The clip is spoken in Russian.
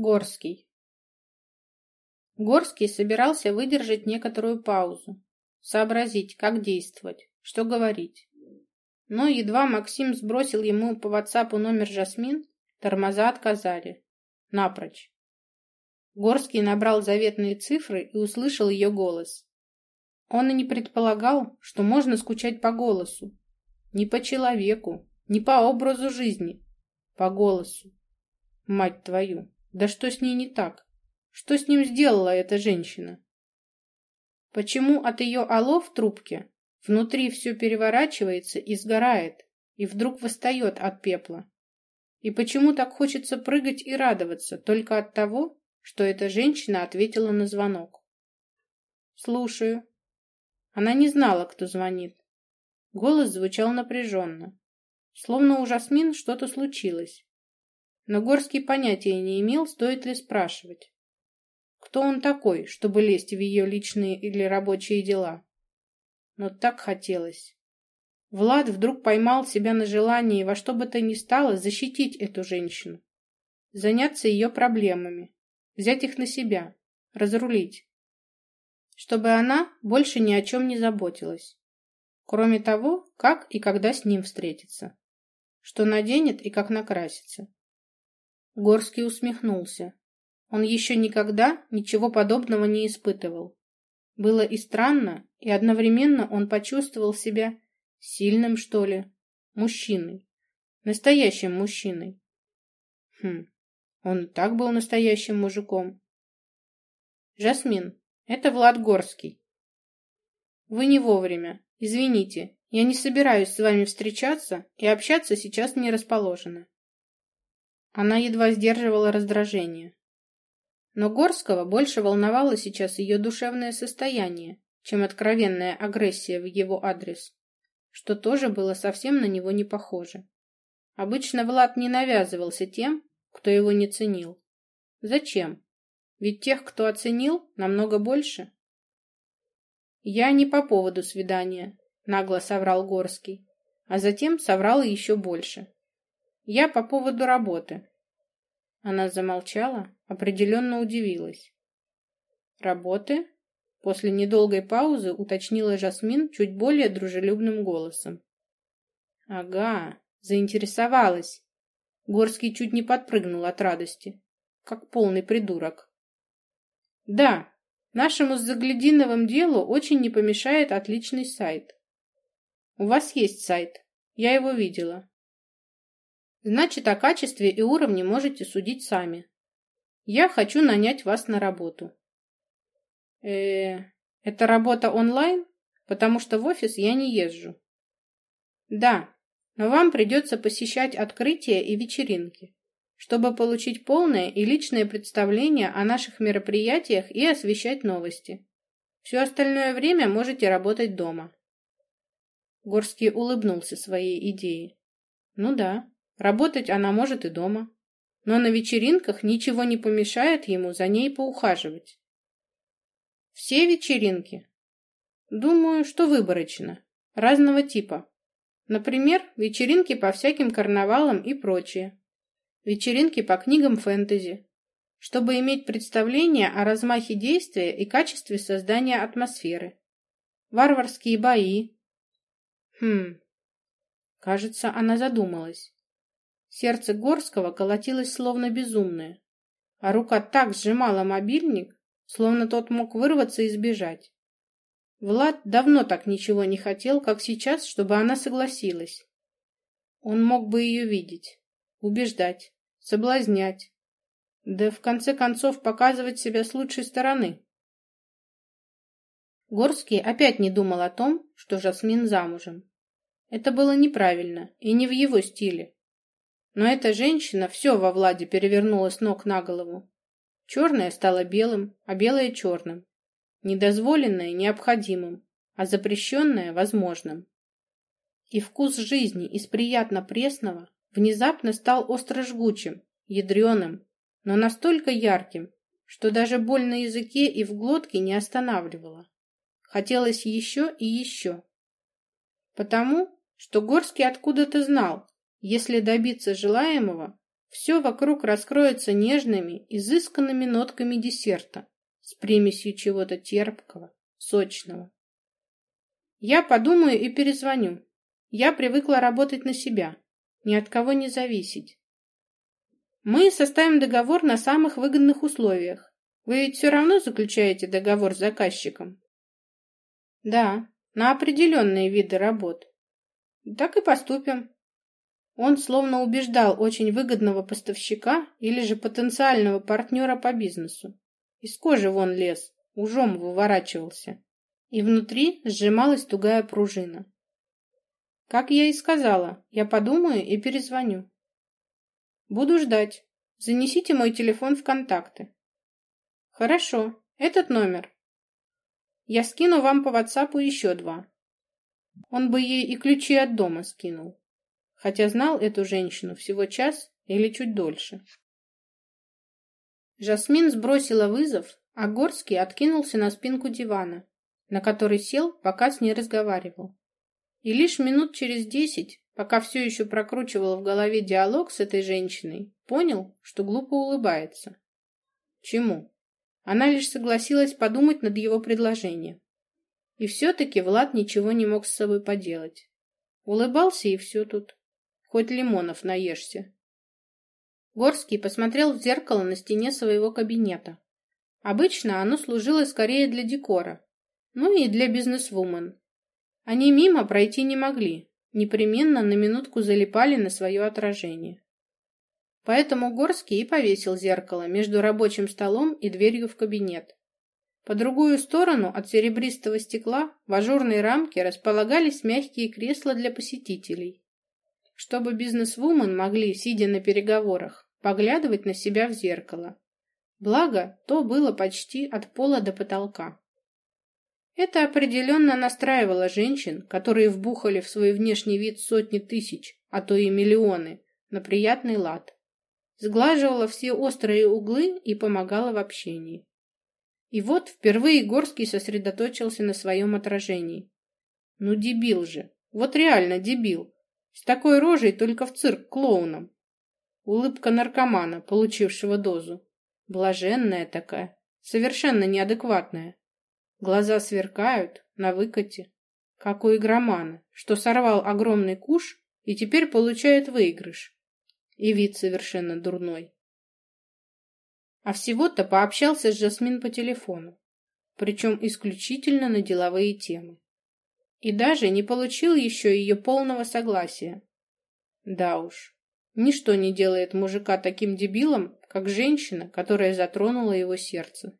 Горский. Горский собирался выдержать некоторую паузу, сообразить, как действовать, что говорить. Но едва Максим сбросил ему по WhatsApp номер Жасмин, тормоза отказали. Напрочь. Горский набрал заветные цифры и услышал ее голос. Он и не предполагал, что можно скучать по голосу. Не по человеку, не по образу жизни, по голосу. Мать твою! Да что с ней не так? Что с ним сделала эта женщина? Почему от ее «алло» в трубке внутри все переворачивается и сгорает, и вдруг восстает от пепла? И почему так хочется прыгать и радоваться только от того, что эта женщина ответила на звонок? «Слушаю». Она не знала, кто звонит. Голос звучал напряженно, словно у Жасмин что-то случилось. Но Горский понятия не имел, стоит ли спрашивать. Кто он такой, чтобы лезть в ее личные или рабочие дела? Но так хотелось. Влад вдруг поймал себя на желании во что бы то ни стало защитить эту женщину, заняться ее проблемами, взять их на себя, разрулить, чтобы она больше ни о чем не заботилась, кроме того, как и когда с ним встретиться, что наденет и как накрасится. Горский усмехнулся. Он еще никогда ничего подобного не испытывал. Было и странно, и одновременно он почувствовал себя сильным, что ли, мужчиной. Настоящим мужчиной. Хм, он так был настоящим мужиком. Жасмин, это Влад Горский. Вы не вовремя. Извините, я не собираюсь с вами встречаться и общаться сейчас не расположена. Она едва сдерживала раздражение. Но Горского больше волновало сейчас ее душевное состояние, чем откровенная агрессия в его адрес, что тоже было совсем на него не похоже. Обычно Влад не навязывался тем, кто его не ценил. Зачем? Ведь тех, кто оценил, намного больше. «Я не по поводу свидания», — нагло соврал Горский, а затем соврал еще больше. Я по поводу работы. Она замолчала, определенно удивилась. Работы? После недолгой паузы уточнила Жасмин чуть более дружелюбным голосом. Ага, заинтересовалась. Горский чуть не подпрыгнул от радости, как полный придурок. Да, нашему заглядиновым делу очень не помешает отличный сайт. У вас есть сайт, я его видела. Значит, о качестве и уровне можете судить сами. Я хочу нанять вас на работу. Э, это работа онлайн? Потому что в офис я не езжу. Да, но вам придется посещать открытия и вечеринки, чтобы получить полное и личное представление о наших мероприятиях и освещать новости. Все остальное время можете работать дома. Горский улыбнулся своей идее. Ну да, Работать она может и дома. Но на вечеринках ничего не помешает ему за ней поухаживать. Все вечеринки? Думаю, что выборочно. Разного типа. Например, вечеринки по всяким карнавалам и прочее. Вечеринки по книгам фэнтези. Чтобы иметь представление о размахе действия и качестве создания атмосферы. Варварские бои. Хм. Кажется, она задумалась. Сердце Горского колотилось словно безумное, а рука так сжимала мобильник, словно тот мог вырваться и сбежать. Влад давно так ничего не хотел, как сейчас, чтобы она согласилась. Он мог бы ее видеть, убеждать, соблазнять, да в конце концов показывать себя с лучшей стороны. Горский опять не думал о том, что Жасмин замужем. Это было неправильно и не в его стиле. Но эта женщина все во Владе перевернула с ног на голову. Черное стало белым, а белое черным. Недозволенное необходимым, а запрещенное возможным. И вкус жизни из приятно пресного внезапно стал остро жгучим, ядреным, но настолько ярким, что даже боль на языке и в глотке не останавливала. Хотелось еще и еще. Потому, что Горский откуда-то знал, если добиться желаемого, все вокруг раскроется нежными, изысканными нотками десерта с примесью чего-то терпкого, сочного. Я подумаю и перезвоню. Я привыкла работать на себя, ни от кого не зависеть. Мы составим договор на самых выгодных условиях. Вы ведь все равно заключаете договор с заказчиком? Да, на определенные виды работ. Так и поступим. Он словно убеждал очень выгодного поставщика или же потенциального партнера по бизнесу. Из кожи вон лез, ужом выворачивался. И внутри сжималась тугая пружина. Как я и сказала, я подумаю и перезвоню. Буду ждать. Занесите мой телефон в контакты. Хорошо, этот номер. Я скину вам по WhatsApp еще два. Он бы ей и ключи от дома скинул. Хотя знал эту женщину всего час или чуть дольше. Жасмин сбросила вызов, а Горский откинулся на спинку дивана, на который сел, пока с ней разговаривал. И лишь минут через десять, пока все еще прокручивал в голове диалог с этой женщиной, понял, что глупо улыбается. Чему? Она лишь согласилась подумать над его предложением. И все-таки Влад ничего не мог с собой поделать. Улыбался и все тут. Хоть лимонов наешься. Горский посмотрел в зеркало на стене своего кабинета. Обычно оно служило скорее для декора, ну и для бизнесвумен. Они мимо пройти не могли, непременно на минутку залипали на свое отражение. Поэтому Горский и повесил зеркало между рабочим столом и дверью в кабинет. По другую сторону от серебристого стекла в ажурной рамке располагались мягкие кресла для посетителей, чтобы бизнесвумен могли, сидя на переговорах, поглядывать на себя в зеркало. Благо, то было почти от пола до потолка. Это определенно настраивало женщин, которые вбухали в свой внешний вид сотни тысяч, а то и миллионы, на приятный лад. Сглаживало все острые углы и помогало в общении. И вот впервые Горский сосредоточился на своем отражении. Ну, дебил же. Вот реально дебил. С такой рожей только в цирк клоуном. Улыбка наркомана, получившего дозу. Блаженная такая, совершенно неадекватная. Глаза сверкают, на выкате. Как у игромана, что сорвал огромный куш и теперь получает выигрыш. И вид совершенно дурной. А всего-то пообщался с Жасмин по телефону, причем исключительно на деловые темы. И даже не получил еще ее полного согласия. Да уж, ничто не делает мужика таким дебилом, как женщина, которая затронула его сердце.